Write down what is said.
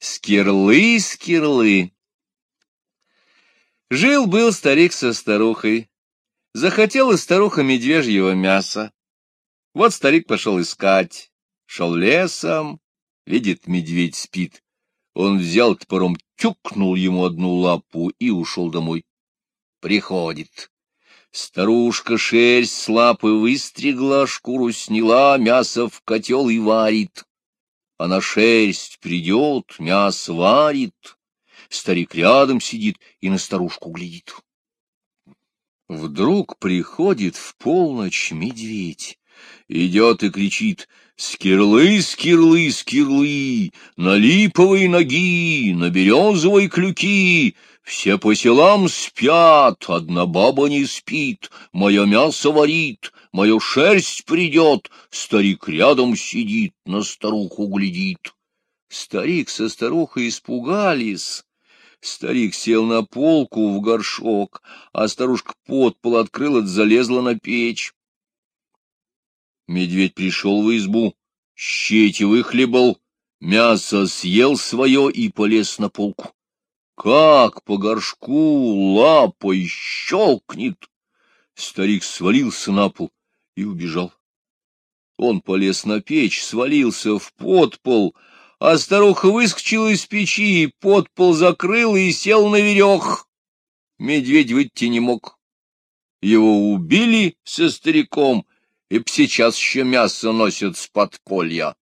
Скирлы, скирлы. Жил-был старик со старухой. Захотела старуха медвежьего мяса. Вот старик пошел искать. Шел лесом, видит, медведь спит. Он взял топором, тюкнул ему одну лапу и ушел домой. Приходит. Старушка шерсть с лапы выстригла, шкуру сняла, мясо в котел и варит. А на шерсть придет, мясо варит. Старик рядом сидит и на старушку глядит. Вдруг приходит в полночь медведь, идет и кричит «Скирлы, скирлы, скирлы, на липовые ноги, на березовые клюки, все по селам спят, одна баба не спит, мое мясо варит, мою шерсть придет, старик рядом сидит, на старуху глядит». Старик со старухой испугались, Старик сел на полку в горшок, а старушка подпол открыла, залезла на печь. Медведь пришел в избу, щети выхлебал, мясо съел свое и полез на полку. Как по горшку лапой щелкнет! Старик свалился на пол и убежал. Он полез на печь, свалился в подпол, а старуха выскочила из печи, подпол закрыл и сел на верех. Медведь выйти не мог. Его убили со стариком, и сейчас еще мясо носят с подполья.